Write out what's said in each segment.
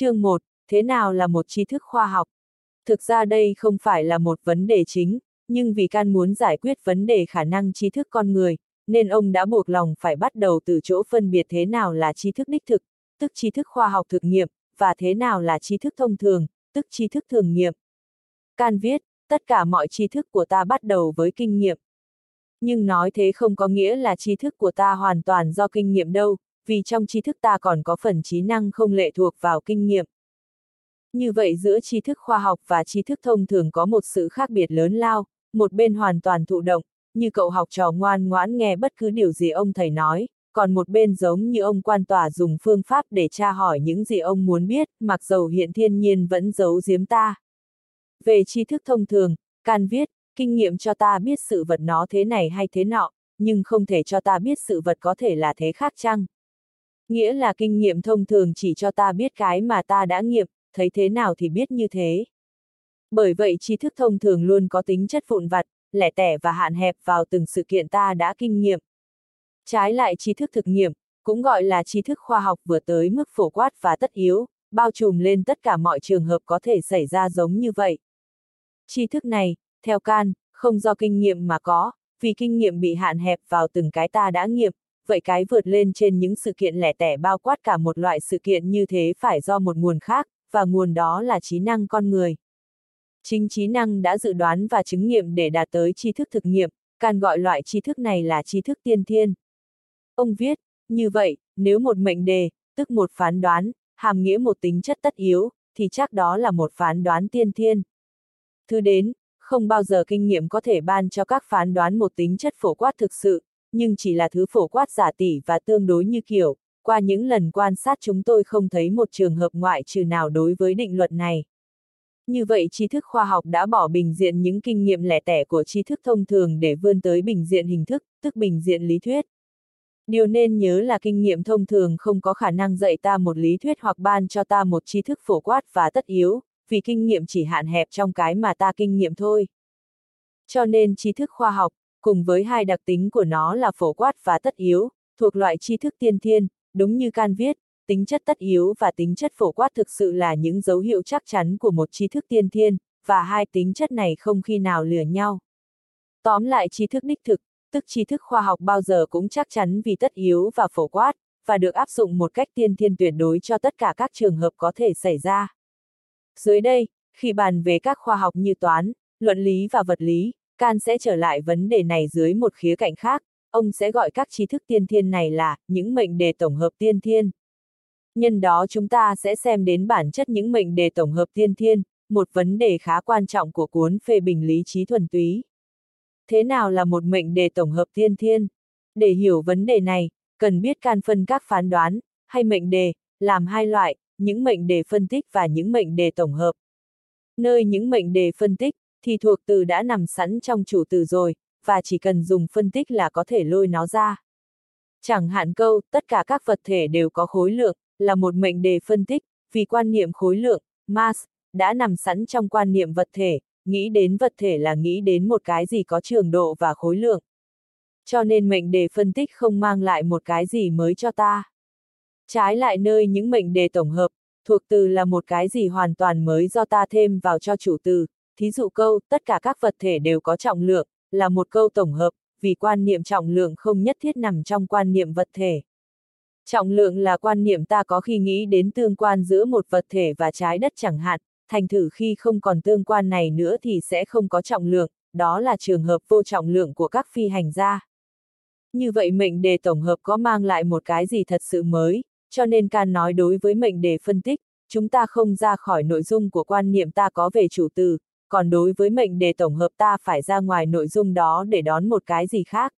Chương 1, thế nào là một tri thức khoa học? Thực ra đây không phải là một vấn đề chính, nhưng vì can muốn giải quyết vấn đề khả năng tri thức con người, nên ông đã buộc lòng phải bắt đầu từ chỗ phân biệt thế nào là tri thức đích thực, tức tri thức khoa học thực nghiệm, và thế nào là tri thức thông thường, tức tri thức thường nghiệm. Can viết, tất cả mọi tri thức của ta bắt đầu với kinh nghiệm. Nhưng nói thế không có nghĩa là tri thức của ta hoàn toàn do kinh nghiệm đâu, vì trong tri thức ta còn có phần trí năng không lệ thuộc vào kinh nghiệm. Như vậy giữa tri thức khoa học và tri thức thông thường có một sự khác biệt lớn lao, một bên hoàn toàn thụ động, như cậu học trò ngoan ngoãn nghe bất cứ điều gì ông thầy nói, còn một bên giống như ông quan tòa dùng phương pháp để tra hỏi những gì ông muốn biết, mặc dầu hiện thiên nhiên vẫn giấu giếm ta. Về tri thức thông thường, can viết, kinh nghiệm cho ta biết sự vật nó thế này hay thế nọ, nhưng không thể cho ta biết sự vật có thể là thế khác chăng. Nghĩa là kinh nghiệm thông thường chỉ cho ta biết cái mà ta đã nghiệm, thấy thế nào thì biết như thế. Bởi vậy tri thức thông thường luôn có tính chất vụn vặt, lẻ tẻ và hạn hẹp vào từng sự kiện ta đã kinh nghiệm. Trái lại tri thức thực nghiệm, cũng gọi là tri thức khoa học vừa tới mức phổ quát và tất yếu, bao trùm lên tất cả mọi trường hợp có thể xảy ra giống như vậy. Tri thức này, theo can, không do kinh nghiệm mà có, vì kinh nghiệm bị hạn hẹp vào từng cái ta đã nghiệm, vậy cái vượt lên trên những sự kiện lẻ tẻ bao quát cả một loại sự kiện như thế phải do một nguồn khác, và nguồn đó là trí năng con người. Chính trí năng đã dự đoán và chứng nghiệm để đạt tới tri thức thực nghiệm, can gọi loại tri thức này là tri thức tiên thiên. Ông viết, như vậy, nếu một mệnh đề, tức một phán đoán, hàm nghĩa một tính chất tất yếu, thì chắc đó là một phán đoán tiên thiên. Thứ đến, không bao giờ kinh nghiệm có thể ban cho các phán đoán một tính chất phổ quát thực sự, nhưng chỉ là thứ phổ quát giả tỷ và tương đối như kiểu, qua những lần quan sát chúng tôi không thấy một trường hợp ngoại trừ nào đối với định luật này. Như vậy tri thức khoa học đã bỏ bình diện những kinh nghiệm lẻ tẻ của tri thức thông thường để vươn tới bình diện hình thức, tức bình diện lý thuyết. Điều nên nhớ là kinh nghiệm thông thường không có khả năng dạy ta một lý thuyết hoặc ban cho ta một tri thức phổ quát và tất yếu, vì kinh nghiệm chỉ hạn hẹp trong cái mà ta kinh nghiệm thôi. Cho nên tri thức khoa học, cùng với hai đặc tính của nó là phổ quát và tất yếu, thuộc loại tri thức tiên thiên, đúng như can viết, tính chất tất yếu và tính chất phổ quát thực sự là những dấu hiệu chắc chắn của một tri thức tiên thiên, và hai tính chất này không khi nào lừa nhau. Tóm lại tri thức đích thực, tức tri thức khoa học bao giờ cũng chắc chắn vì tất yếu và phổ quát, và được áp dụng một cách tiên thiên tuyệt đối cho tất cả các trường hợp có thể xảy ra. Dưới đây, khi bàn về các khoa học như toán, luận lý và vật lý, Can sẽ trở lại vấn đề này dưới một khía cạnh khác, ông sẽ gọi các tri thức tiên thiên này là những mệnh đề tổng hợp tiên thiên. Nhân đó chúng ta sẽ xem đến bản chất những mệnh đề tổng hợp tiên thiên, một vấn đề khá quan trọng của cuốn phê bình lý trí thuần túy. Thế nào là một mệnh đề tổng hợp tiên thiên? Để hiểu vấn đề này, cần biết can phân các phán đoán, hay mệnh đề, làm hai loại, những mệnh đề phân tích và những mệnh đề tổng hợp. Nơi những mệnh đề phân tích, thì thuộc từ đã nằm sẵn trong chủ từ rồi, và chỉ cần dùng phân tích là có thể lôi nó ra. Chẳng hạn câu, tất cả các vật thể đều có khối lượng, là một mệnh đề phân tích, vì quan niệm khối lượng, mass, đã nằm sẵn trong quan niệm vật thể, nghĩ đến vật thể là nghĩ đến một cái gì có trường độ và khối lượng. Cho nên mệnh đề phân tích không mang lại một cái gì mới cho ta. Trái lại nơi những mệnh đề tổng hợp, thuộc từ là một cái gì hoàn toàn mới do ta thêm vào cho chủ từ, thí dụ câu, tất cả các vật thể đều có trọng lượng, là một câu tổng hợp, vì quan niệm trọng lượng không nhất thiết nằm trong quan niệm vật thể. Trọng lượng là quan niệm ta có khi nghĩ đến tương quan giữa một vật thể và trái đất chẳng hạn, thành thử khi không còn tương quan này nữa thì sẽ không có trọng lượng, đó là trường hợp vô trọng lượng của các phi hành gia. Như vậy mệnh đề tổng hợp có mang lại một cái gì thật sự mới, cho nên can nói đối với mệnh đề phân tích, chúng ta không ra khỏi nội dung của quan niệm ta có về chủ từ, còn đối với mệnh đề tổng hợp ta phải ra ngoài nội dung đó để đón một cái gì khác.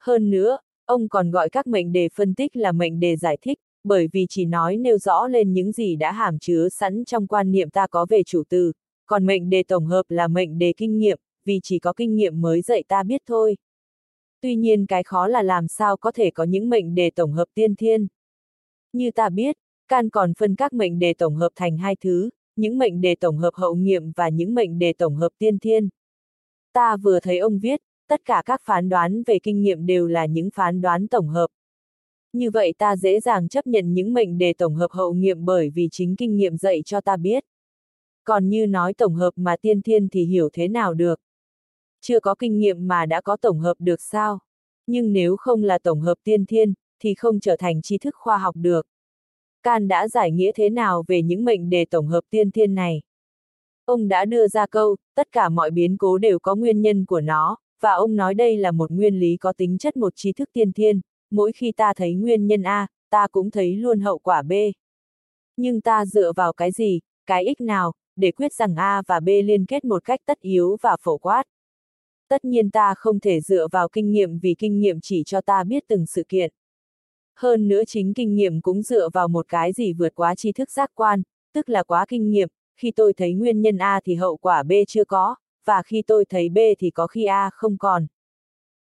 Hơn nữa, ông còn gọi các mệnh đề phân tích là mệnh đề giải thích, bởi vì chỉ nói nêu rõ lên những gì đã hàm chứa sẵn trong quan niệm ta có về chủ từ, còn mệnh đề tổng hợp là mệnh đề kinh nghiệm, vì chỉ có kinh nghiệm mới dạy ta biết thôi. Tuy nhiên cái khó là làm sao có thể có những mệnh đề tổng hợp tiên thiên. Như ta biết, can còn phân các mệnh đề tổng hợp thành hai thứ, những mệnh đề tổng hợp hậu nghiệm và những mệnh đề tổng hợp tiên thiên. Ta vừa thấy ông viết, tất cả các phán đoán về kinh nghiệm đều là những phán đoán tổng hợp. Như vậy ta dễ dàng chấp nhận những mệnh đề tổng hợp hậu nghiệm bởi vì chính kinh nghiệm dạy cho ta biết. Còn như nói tổng hợp mà tiên thiên thì hiểu thế nào được. Chưa có kinh nghiệm mà đã có tổng hợp được sao? Nhưng nếu không là tổng hợp tiên thiên, thì không trở thành tri thức khoa học được. Can đã giải nghĩa thế nào về những mệnh đề tổng hợp tiên thiên này? Ông đã đưa ra câu, tất cả mọi biến cố đều có nguyên nhân của nó, và ông nói đây là một nguyên lý có tính chất một tri thức tiên thiên, mỗi khi ta thấy nguyên nhân A, ta cũng thấy luôn hậu quả B. Nhưng ta dựa vào cái gì, cái ích nào, để quyết rằng A và B liên kết một cách tất yếu và phổ quát. Tất nhiên ta không thể dựa vào kinh nghiệm vì kinh nghiệm chỉ cho ta biết từng sự kiện. Hơn nữa chính kinh nghiệm cũng dựa vào một cái gì vượt quá tri thức giác quan, tức là quá kinh nghiệm, khi tôi thấy nguyên nhân A thì hậu quả B chưa có, và khi tôi thấy B thì có khi A không còn.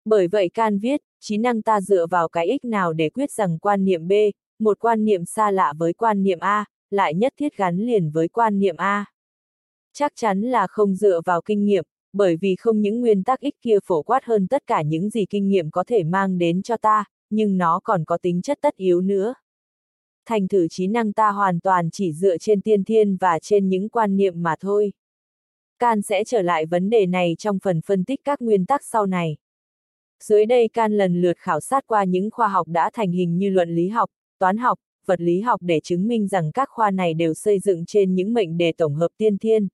Bởi vậy can viết, trí năng ta dựa vào cái ích nào để quyết rằng quan niệm B, một quan niệm xa lạ với quan niệm A, lại nhất thiết gắn liền với quan niệm A. Chắc chắn là không dựa vào kinh nghiệm, bởi vì không những nguyên tắc ích kia phổ quát hơn tất cả những gì kinh nghiệm có thể mang đến cho ta, nhưng nó còn có tính chất tất yếu nữa. Thành thử trí năng ta hoàn toàn chỉ dựa trên tiên thiên và trên những quan niệm mà thôi. Can sẽ trở lại vấn đề này trong phần phân tích các nguyên tắc sau này. Dưới đây Can lần lượt khảo sát qua những khoa học đã thành hình như luận lý học, toán học, vật lý học để chứng minh rằng các khoa này đều xây dựng trên những mệnh đề tổng hợp tiên thiên.